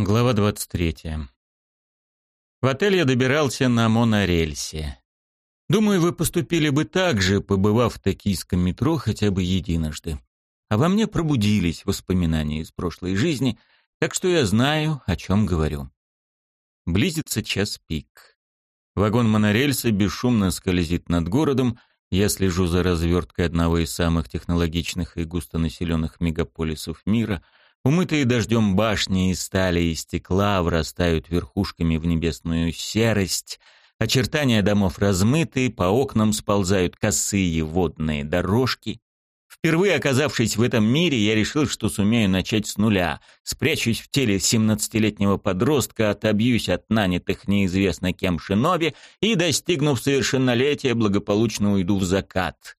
Глава 23. В отель я добирался на монорельсе. Думаю, вы поступили бы так же, побывав в токийском метро хотя бы единожды. А во мне пробудились воспоминания из прошлой жизни, так что я знаю, о чем говорю. Близится час пик. Вагон монорельса бесшумно скользит над городом, я слежу за разверткой одного из самых технологичных и густонаселенных мегаполисов мира — Умытые дождем башни из стали и стекла врастают верхушками в небесную серость, очертания домов размыты, по окнам сползают косые водные дорожки. Впервые оказавшись в этом мире, я решил, что сумею начать с нуля. Спрячусь в теле семнадцатилетнего подростка, отобьюсь от нанятых неизвестно кем шиноби и, достигнув совершеннолетия, благополучно уйду в закат.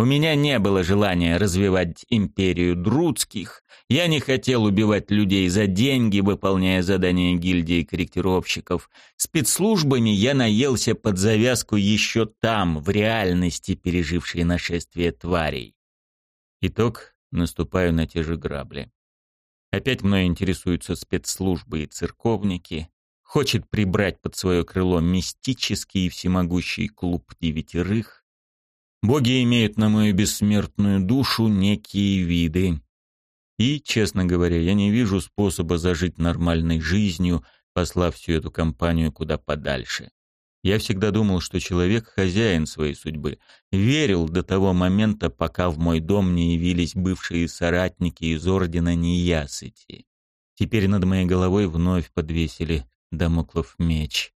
У меня не было желания развивать империю друдских. Я не хотел убивать людей за деньги, выполняя задания гильдии корректировщиков. Спецслужбами я наелся под завязку еще там, в реальности, пережившей нашествие тварей. Итог — наступаю на те же грабли. Опять мной интересуются спецслужбы и церковники. Хочет прибрать под свое крыло мистический и всемогущий клуб девятерых Боги имеют на мою бессмертную душу некие виды. И, честно говоря, я не вижу способа зажить нормальной жизнью, послав всю эту компанию куда подальше. Я всегда думал, что человек — хозяин своей судьбы. Верил до того момента, пока в мой дом не явились бывшие соратники из Ордена Неясыти. Теперь над моей головой вновь подвесили Дамоклов меч.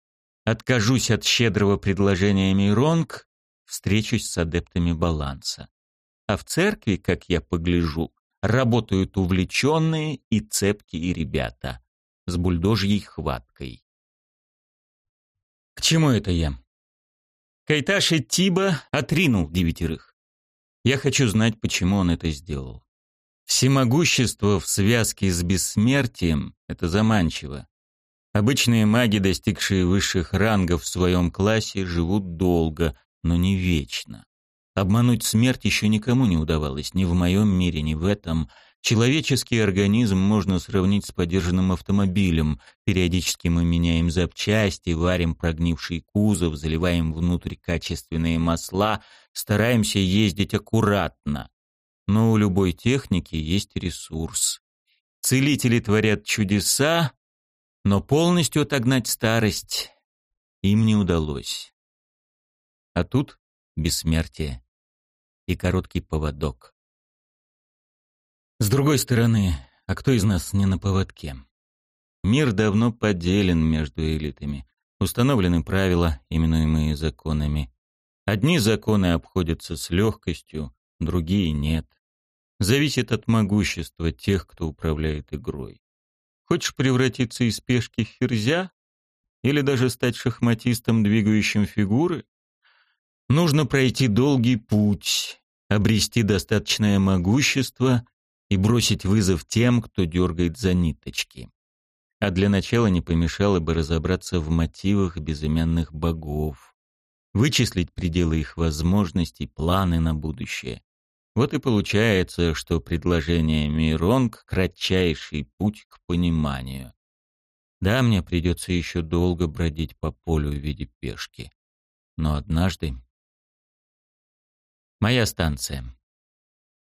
Откажусь от щедрого предложения Миронг, встречусь с адептами баланса. А в церкви, как я погляжу, работают увлеченные и цепкие ребята с бульдожьей хваткой. К чему это я? Кайташи Тиба отринул девятерых. Я хочу знать, почему он это сделал. Всемогущество в связке с бессмертием — это заманчиво. Обычные маги, достигшие высших рангов в своем классе, живут долго, но не вечно. Обмануть смерть еще никому не удавалось, ни в моем мире, ни в этом. Человеческий организм можно сравнить с подержанным автомобилем. Периодически мы меняем запчасти, варим прогнивший кузов, заливаем внутрь качественные масла, стараемся ездить аккуратно. Но у любой техники есть ресурс. Целители творят чудеса, но полностью отогнать старость им не удалось. А тут бессмертие и короткий поводок. С другой стороны, а кто из нас не на поводке? Мир давно поделен между элитами. Установлены правила, именуемые законами. Одни законы обходятся с легкостью, другие нет. Зависит от могущества тех, кто управляет игрой. Хочешь превратиться из пешки в ферзя? Или даже стать шахматистом, двигающим фигуры? Нужно пройти долгий путь, обрести достаточное могущество и бросить вызов тем, кто дергает за ниточки. А для начала не помешало бы разобраться в мотивах безымянных богов, вычислить пределы их возможностей, планы на будущее. Вот и получается, что предложение Миронг — кратчайший путь к пониманию. Да, мне придется еще долго бродить по полю в виде пешки. Но однажды Моя станция.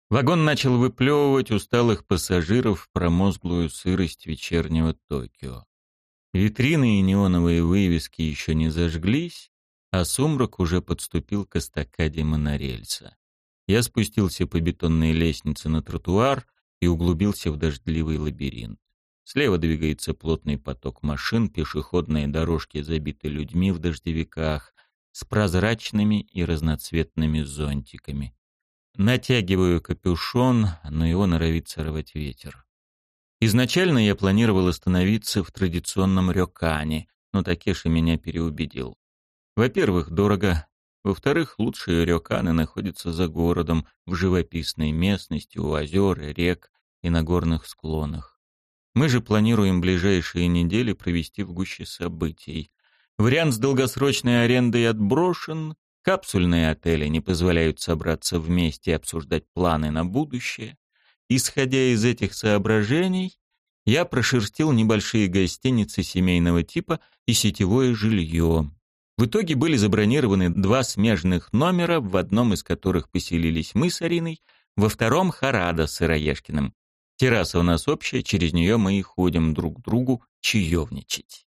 Вагон начал выплевывать усталых пассажиров в промозглую сырость вечернего Токио. Витрины и неоновые вывески еще не зажглись, а сумрак уже подступил к эстакаде монорельса. Я спустился по бетонной лестнице на тротуар и углубился в дождливый лабиринт. Слева двигается плотный поток машин, пешеходные дорожки забиты людьми в дождевиках, с прозрачными и разноцветными зонтиками. Натягиваю капюшон, но его норовит сорвать ветер. Изначально я планировал остановиться в традиционном рёкане, но Такеши меня переубедил. Во-первых, дорого. Во-вторых, лучшие рёканы находятся за городом, в живописной местности, у озер, рек и на горных склонах. Мы же планируем ближайшие недели провести в гуще событий. Вариант с долгосрочной арендой отброшен, капсульные отели не позволяют собраться вместе и обсуждать планы на будущее. Исходя из этих соображений, я прошерстил небольшие гостиницы семейного типа и сетевое жилье. В итоге были забронированы два смежных номера, в одном из которых поселились мы с Ариной, во втором — Харада с Сыроежкиным. Терраса у нас общая, через нее мы и ходим друг к другу чаевничать.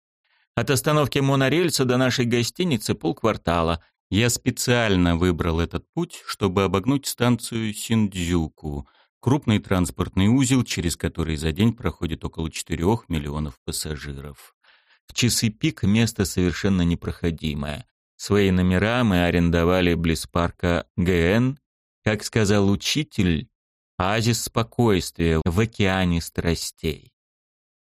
От остановки монорельса до нашей гостиницы полквартала. Я специально выбрал этот путь, чтобы обогнуть станцию Синдзюку, крупный транспортный узел, через который за день проходит около 4 миллионов пассажиров. В часы пик место совершенно непроходимое. Свои номера мы арендовали близ парка ГН. Как сказал учитель, оазис спокойствия в океане страстей.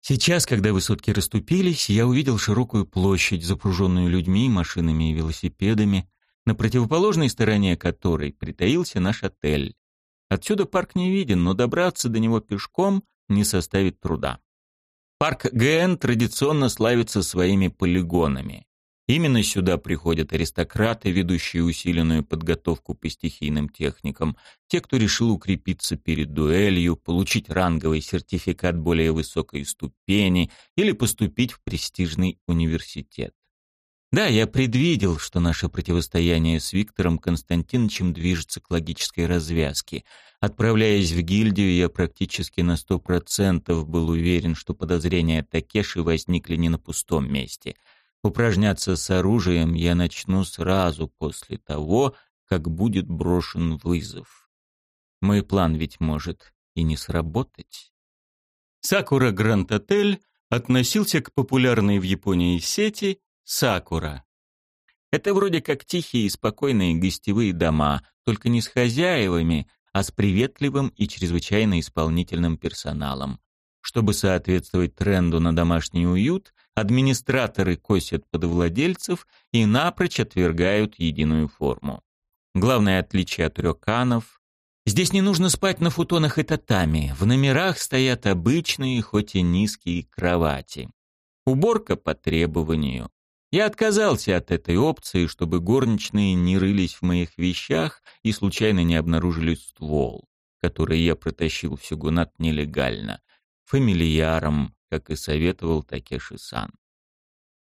Сейчас, когда высотки расступились, я увидел широкую площадь, запруженную людьми, машинами и велосипедами, на противоположной стороне которой притаился наш отель. Отсюда парк не виден, но добраться до него пешком не составит труда. Парк ГН традиционно славится своими полигонами. Именно сюда приходят аристократы, ведущие усиленную подготовку по стихийным техникам, те, кто решил укрепиться перед дуэлью, получить ранговый сертификат более высокой ступени или поступить в престижный университет. Да, я предвидел, что наше противостояние с Виктором Константиновичем движется к логической развязке. Отправляясь в гильдию, я практически на сто процентов был уверен, что подозрения Такеши возникли не на пустом месте — Упражняться с оружием я начну сразу после того, как будет брошен вызов. Мой план ведь может и не сработать. Сакура Гранд Отель относился к популярной в Японии сети Сакура. Это вроде как тихие и спокойные гостевые дома, только не с хозяевами, а с приветливым и чрезвычайно исполнительным персоналом. Чтобы соответствовать тренду на домашний уют, администраторы косят под владельцев и напрочь отвергают единую форму. Главное отличие от рёканов — здесь не нужно спать на футонах и татами, в номерах стоят обычные, хоть и низкие кровати. Уборка по требованию. Я отказался от этой опции, чтобы горничные не рылись в моих вещах и случайно не обнаружили ствол, который я протащил в Сюгунат нелегально, фамильяром, как и советовал Такеши-сан.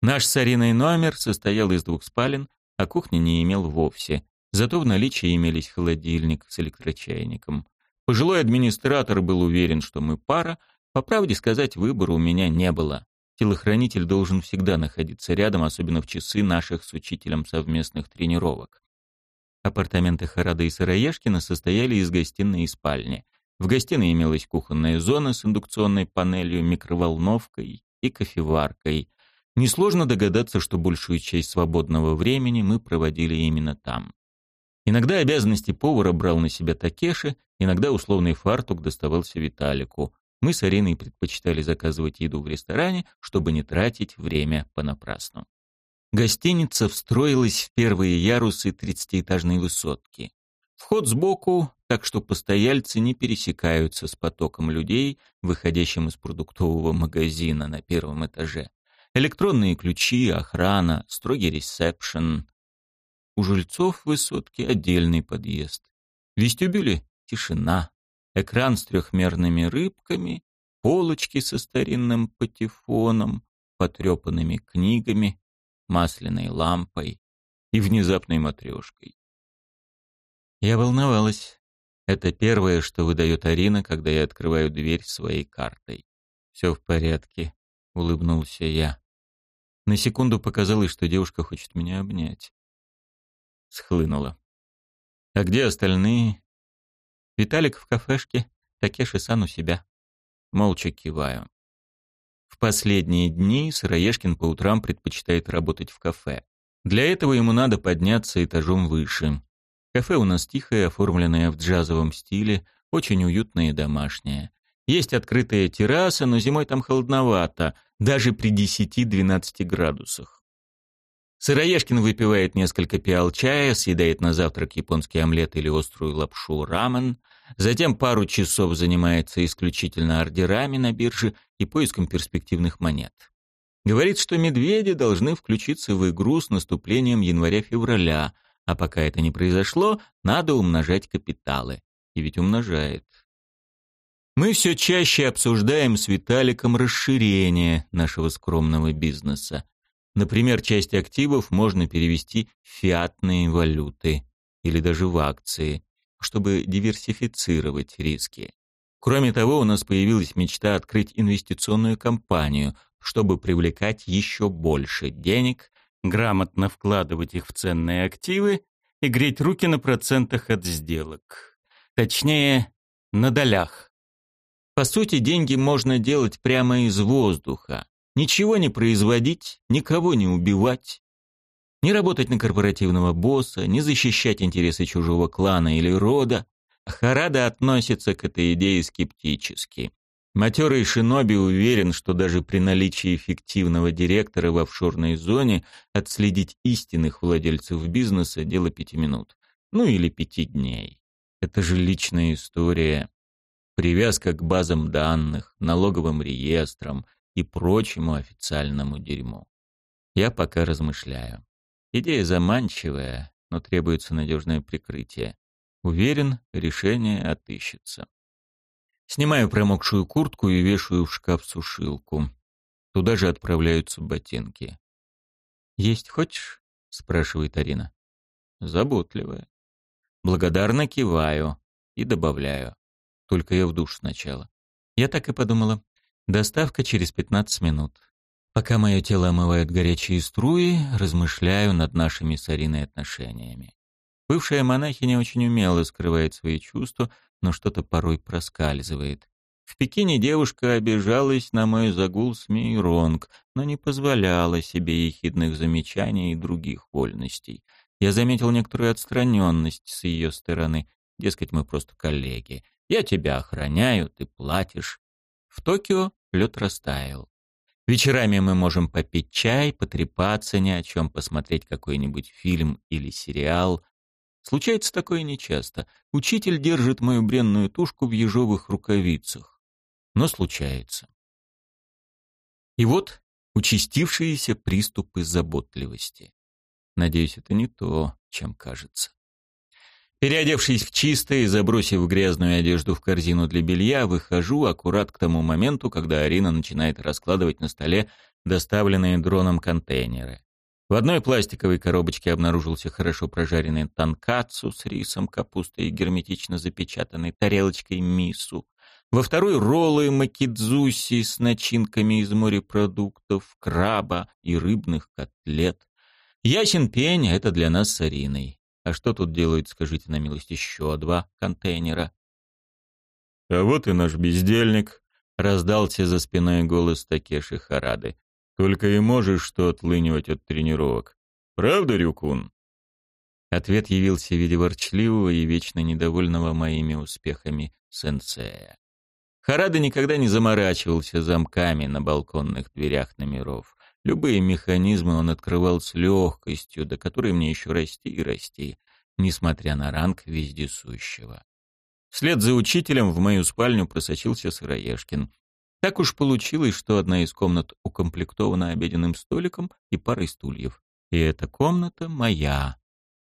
Наш с номер состоял из двух спален, а кухни не имел вовсе. Зато в наличии имелись холодильник с электрочайником. Пожилой администратор был уверен, что мы пара. По правде сказать, выбора у меня не было. Телохранитель должен всегда находиться рядом, особенно в часы наших с учителем совместных тренировок. Апартаменты Харада и Сыроежкина состояли из гостиной и спальни. В гостиной имелась кухонная зона с индукционной панелью, микроволновкой и кофеваркой. Несложно догадаться, что большую часть свободного времени мы проводили именно там. Иногда обязанности повара брал на себя Такеши, иногда условный фартук доставался Виталику. Мы с Ариной предпочитали заказывать еду в ресторане, чтобы не тратить время понапрасну. Гостиница встроилась в первые ярусы тридцатиэтажной высотки. Вход сбоку, так что постояльцы не пересекаются с потоком людей, выходящим из продуктового магазина на первом этаже. Электронные ключи, охрана, строгий ресепшн. У жильцов высотки отдельный подъезд. В вестибюле тишина. Экран с трехмерными рыбками, полочки со старинным патефоном, потрепанными книгами, масляной лампой и внезапной матрешкой. Я волновалась. Это первое, что выдает Арина, когда я открываю дверь своей картой. «Все в порядке», — улыбнулся я. На секунду показалось, что девушка хочет меня обнять. Схлынула. «А где остальные?» «Виталик в кафешке, Такеши-сан у себя». Молча киваю. В последние дни Сыроежкин по утрам предпочитает работать в кафе. Для этого ему надо подняться этажом выше. Кафе у нас тихое, оформленное в джазовом стиле, очень уютное и домашнее. Есть открытая терраса, но зимой там холодновато, даже при 10-12 градусах. Сыроежкин выпивает несколько пиал чая, съедает на завтрак японский омлет или острую лапшу рамен, затем пару часов занимается исключительно ордерами на бирже и поиском перспективных монет. Говорит, что медведи должны включиться в игру с наступлением января-февраля, а пока это не произошло, надо умножать капиталы. И ведь умножает. Мы все чаще обсуждаем с Виталиком расширение нашего скромного бизнеса. Например, часть активов можно перевести в фиатные валюты или даже в акции, чтобы диверсифицировать риски. Кроме того, у нас появилась мечта открыть инвестиционную компанию, чтобы привлекать еще больше денег, грамотно вкладывать их в ценные активы и греть руки на процентах от сделок. Точнее, на долях. По сути, деньги можно делать прямо из воздуха. Ничего не производить, никого не убивать. Не работать на корпоративного босса, не защищать интересы чужого клана или рода. Харада относится к этой идее скептически. Матерый шиноби уверен, что даже при наличии эффективного директора в офшорной зоне отследить истинных владельцев бизнеса – дело пяти минут. Ну или пяти дней. Это же личная история. Привязка к базам данных, налоговым реестрам и прочему официальному дерьму. Я пока размышляю. Идея заманчивая, но требуется надежное прикрытие. Уверен, решение отыщется. Снимаю промокшую куртку и вешаю в шкаф сушилку. Туда же отправляются ботинки. «Есть хочешь?» — спрашивает Арина. Заботливая. Благодарно киваю и добавляю. Только я в душ сначала. Я так и подумала. Доставка через 15 минут. Пока мое тело омывают горячие струи, размышляю над нашими с Ариной отношениями. Бывшая монахиня очень умело скрывает свои чувства, но что-то порой проскальзывает. В Пекине девушка обижалась на мой загул с Мейронг, но не позволяла себе ехидных замечаний и других вольностей. Я заметил некоторую отстраненность с ее стороны. Дескать, мы просто коллеги. Я тебя охраняю, ты платишь. В Токио лед растаял. Вечерами мы можем попить чай, потрепаться ни о чем, посмотреть какой-нибудь фильм или сериал. Случается такое нечасто. Учитель держит мою бренную тушку в ежовых рукавицах. Но случается. И вот участившиеся приступы заботливости. Надеюсь, это не то, чем кажется. Переодевшись в чистое и забросив грязную одежду в корзину для белья, выхожу аккурат к тому моменту, когда Арина начинает раскладывать на столе доставленные дроном контейнеры. В одной пластиковой коробочке обнаружился хорошо прожаренный танкацу с рисом, капустой и герметично запечатанной тарелочкой мису. Во второй — роллы макидзуси с начинками из морепродуктов, краба и рыбных котлет. Ясен пень — это для нас с Ариной. А что тут делают, скажите на милость, еще два контейнера? «А вот и наш бездельник», — раздался за спиной голос Такеши Харады. Только и можешь что отлынивать от тренировок. Правда, Рюкун?» Ответ явился в виде ворчливого и вечно недовольного моими успехами сенсея. Харада никогда не заморачивался замками на балконных дверях номеров. Любые механизмы он открывал с легкостью, до которой мне еще расти и расти, несмотря на ранг вездесущего. Вслед за учителем в мою спальню просочился Сыроежкин. Так уж получилось, что одна из комнат укомплектована обеденным столиком и парой стульев. И эта комната моя.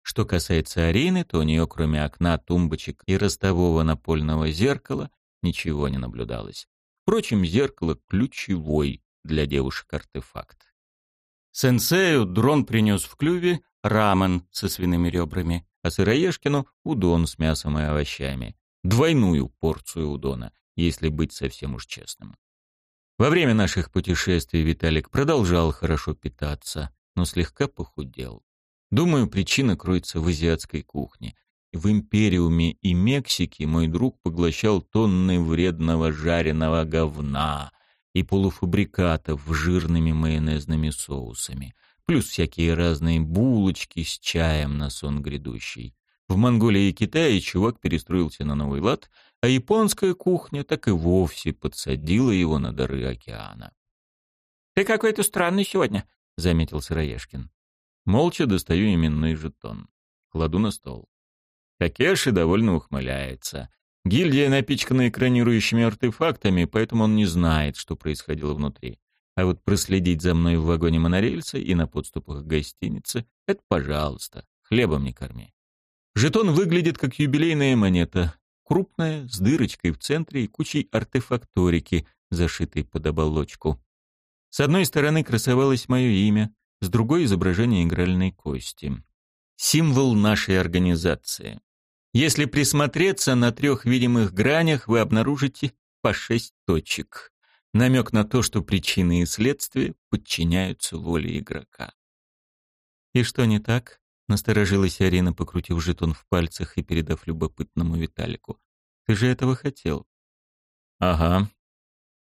Что касается Арины, то у нее, кроме окна, тумбочек и ростового напольного зеркала, ничего не наблюдалось. Впрочем, зеркало ключевой для девушек артефакт. Сенсею дрон принес в клюве рамен со свиными ребрами, а сыроежкину — удон с мясом и овощами. Двойную порцию удона, если быть совсем уж честным. Во время наших путешествий Виталик продолжал хорошо питаться, но слегка похудел. Думаю, причина кроется в азиатской кухне. В Империуме и Мексике мой друг поглощал тонны вредного жареного говна и полуфабрикатов с жирными майонезными соусами, плюс всякие разные булочки с чаем на сон грядущий. В Монголии и Китае чувак перестроился на новый лад — а японская кухня так и вовсе подсадила его на дары океана. «Ты какой-то странный сегодня», — заметил Сыроежкин. Молча достаю именной жетон. Кладу на стол. Такеши довольно ухмыляется. Гильдия напичкана экранирующими артефактами, поэтому он не знает, что происходило внутри. А вот проследить за мной в вагоне монорельса и на подступах к гостинице — это пожалуйста, хлебом не корми. Жетон выглядит как юбилейная монета, крупная, с дырочкой в центре и кучей артефакторики, зашитой под оболочку. С одной стороны красовалось мое имя, с другой — изображение игральной кости. Символ нашей организации. Если присмотреться на трех видимых гранях, вы обнаружите по шесть точек. Намек на то, что причины и следствия подчиняются воле игрока. «И что не так?» — насторожилась Арина, покрутив жетон в пальцах и передав любопытному Виталику. «Ты же этого хотел». «Ага.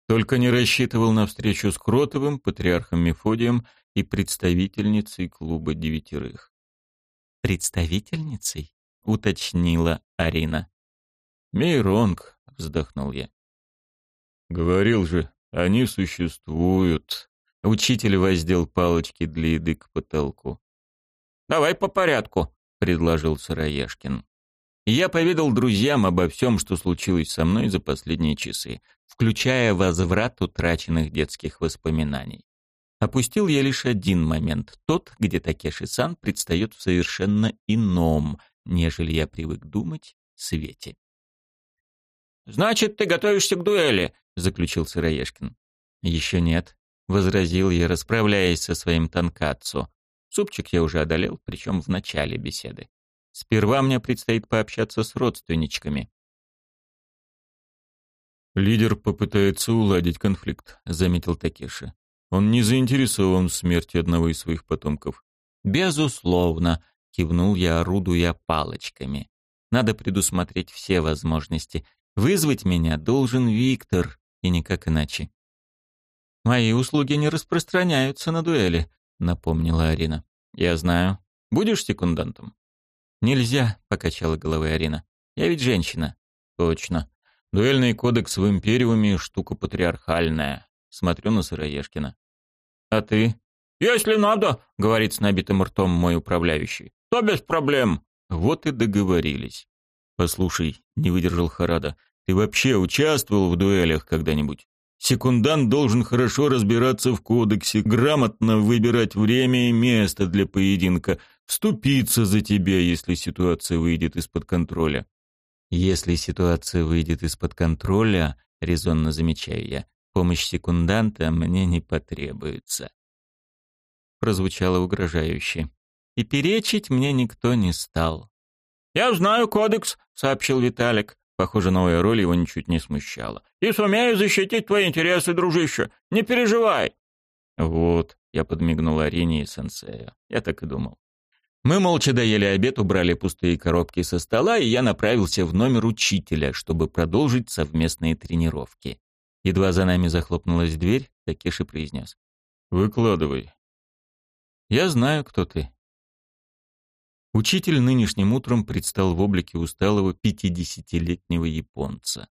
Только не рассчитывал на встречу с Кротовым, патриархом Мефодием и представительницей клуба девятерых». «Представительницей?» — уточнила Арина. «Мейронг», — вздохнул я. «Говорил же, они существуют». Учитель воздел палочки для еды к потолку. «Давай по порядку», — предложил Сыроежкин. я поведал друзьям обо всем, что случилось со мной за последние часы, включая возврат утраченных детских воспоминаний. Опустил я лишь один момент, тот, где Такеши-сан предстает в совершенно ином, нежели я привык думать, свете. «Значит, ты готовишься к дуэли», — заключил Сыроежкин. «Еще нет», — возразил я, расправляясь со своим танкацу. Супчик я уже одолел, причем в начале беседы. Сперва мне предстоит пообщаться с родственничками. «Лидер попытается уладить конфликт», — заметил Такеши. «Он не заинтересован в смерти одного из своих потомков». «Безусловно», — кивнул я, орудуя палочками. «Надо предусмотреть все возможности. Вызвать меня должен Виктор, и никак иначе. «Мои услуги не распространяются на дуэли», — напомнила Арина. «Я знаю. Будешь секундантом?» «Нельзя», — покачала головой Арина. «Я ведь женщина». «Точно. Дуэльный кодекс в Империуме — штука патриархальная. Смотрю на Сыроежкина». «А ты?» «Если надо», — говорит с набитым ртом мой управляющий, — «то без проблем». Вот и договорились. «Послушай», — не выдержал Харада, — «ты вообще участвовал в дуэлях когда-нибудь? Секундант должен хорошо разбираться в кодексе, грамотно выбирать время и место для поединка, вступиться за тебя, если ситуация выйдет из-под контроля». «Если ситуация выйдет из-под контроля», — резонно замечаю я, — «помощь секунданта мне не потребуется». Прозвучало угрожающе. И перечить мне никто не стал. «Я знаю кодекс», — сообщил Виталик. Похоже, новая роль его ничуть не смущала. «И сумею защитить твои интересы, дружище. Не переживай». «Вот», — я подмигнул Арине и сенсею. Я так и думал. Мы молча доели обед, убрали пустые коробки со стола, и я направился в номер учителя, чтобы продолжить совместные тренировки. Едва за нами захлопнулась дверь, Такеши произнес. «Выкладывай». «Я знаю, кто ты», Учитель нынешним утром предстал в облике усталого пятидесятилетнего японца.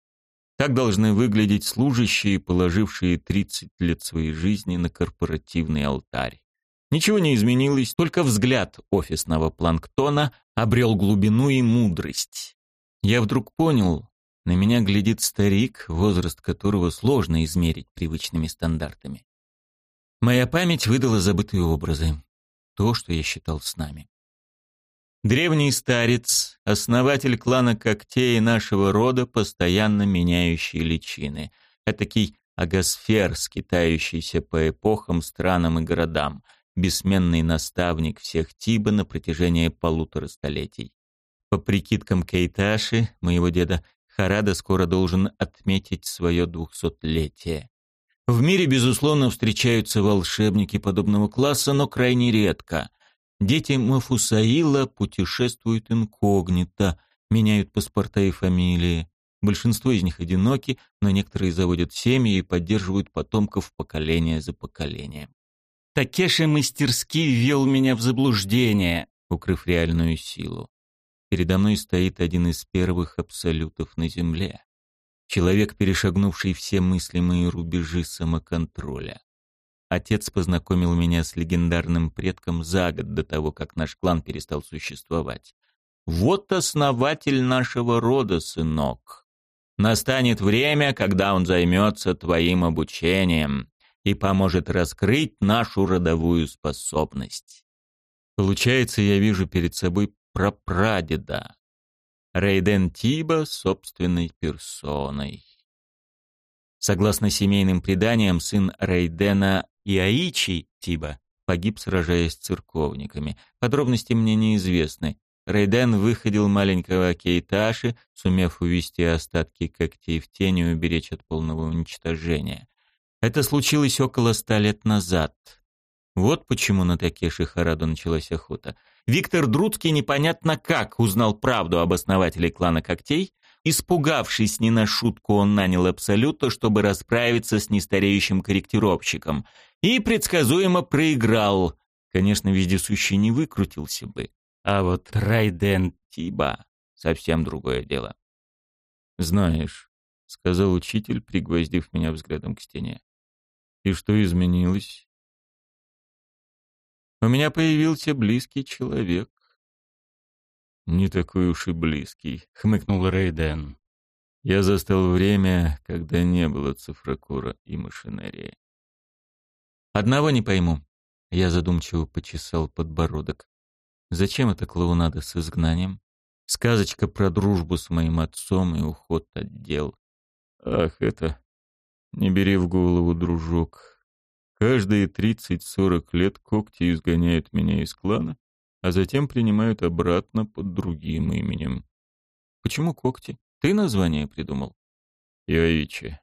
Так должны выглядеть служащие, положившие 30 лет своей жизни на корпоративный алтарь. Ничего не изменилось, только взгляд офисного планктона обрел глубину и мудрость. Я вдруг понял, на меня глядит старик, возраст которого сложно измерить привычными стандартами. Моя память выдала забытые образы. То, что я считал с нами. Древний старец, основатель клана когтей нашего рода, постоянно меняющий личины. Этакий агосфер, скитающийся по эпохам, странам и городам, бессменный наставник всех Тиба на протяжении полутора столетий. По прикидкам Кейташи, моего деда, Харада скоро должен отметить свое двухсотлетие. В мире, безусловно, встречаются волшебники подобного класса, но крайне редко. Дети Мафусаила путешествуют инкогнито, меняют паспорта и фамилии. Большинство из них одиноки, но некоторые заводят семьи и поддерживают потомков поколение за поколением. Такеши мастерски ввел меня в заблуждение, укрыв реальную силу. Передо мной стоит один из первых абсолютов на Земле. Человек, перешагнувший все мыслимые рубежи самоконтроля. Отец познакомил меня с легендарным предком за год до того, как наш клан перестал существовать. Вот основатель нашего рода, сынок. Настанет время, когда он займется твоим обучением и поможет раскрыть нашу родовую способность. Получается, я вижу перед собой прапрадеда. Рейден Тиба собственной персоной. Согласно семейным преданиям, сын Рейдена Иаичи Тиба погиб, сражаясь с церковниками. Подробности мне неизвестны. Рейден выходил маленького Кейташи, сумев увести остатки когтей в тень и уберечь от полного уничтожения. Это случилось около ста лет назад. Вот почему на Такеши Хараду началась охота. Виктор Друцкий непонятно как узнал правду об основателе клана Когтей. Испугавшись не на шутку, он нанял Абсолюта, чтобы расправиться с нестареющим корректировщиком. И предсказуемо проиграл. Конечно, вездесущий не выкрутился бы. А вот Райден Тиба — совсем другое дело. «Знаешь», — сказал учитель, пригвоздив меня взглядом к стене. «И что изменилось?» «У меня появился близкий человек». «Не такой уж и близкий», — хмыкнул Рейден. «Я застал время, когда не было цифрокура и машинерии». «Одного не пойму». Я задумчиво почесал подбородок. Зачем эта клоунада с изгнанием? Сказочка про дружбу с моим отцом и уход от дел. Ах, это... Не бери в голову, дружок. Каждые тридцать-сорок лет когти изгоняют меня из клана, а затем принимают обратно под другим именем. Почему когти? Ты название придумал? Яичи.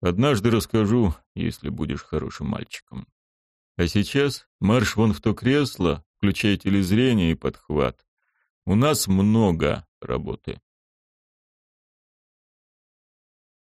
Однажды расскажу, если будешь хорошим мальчиком. А сейчас марш вон в то кресло, включай телезрение и подхват. У нас много работы.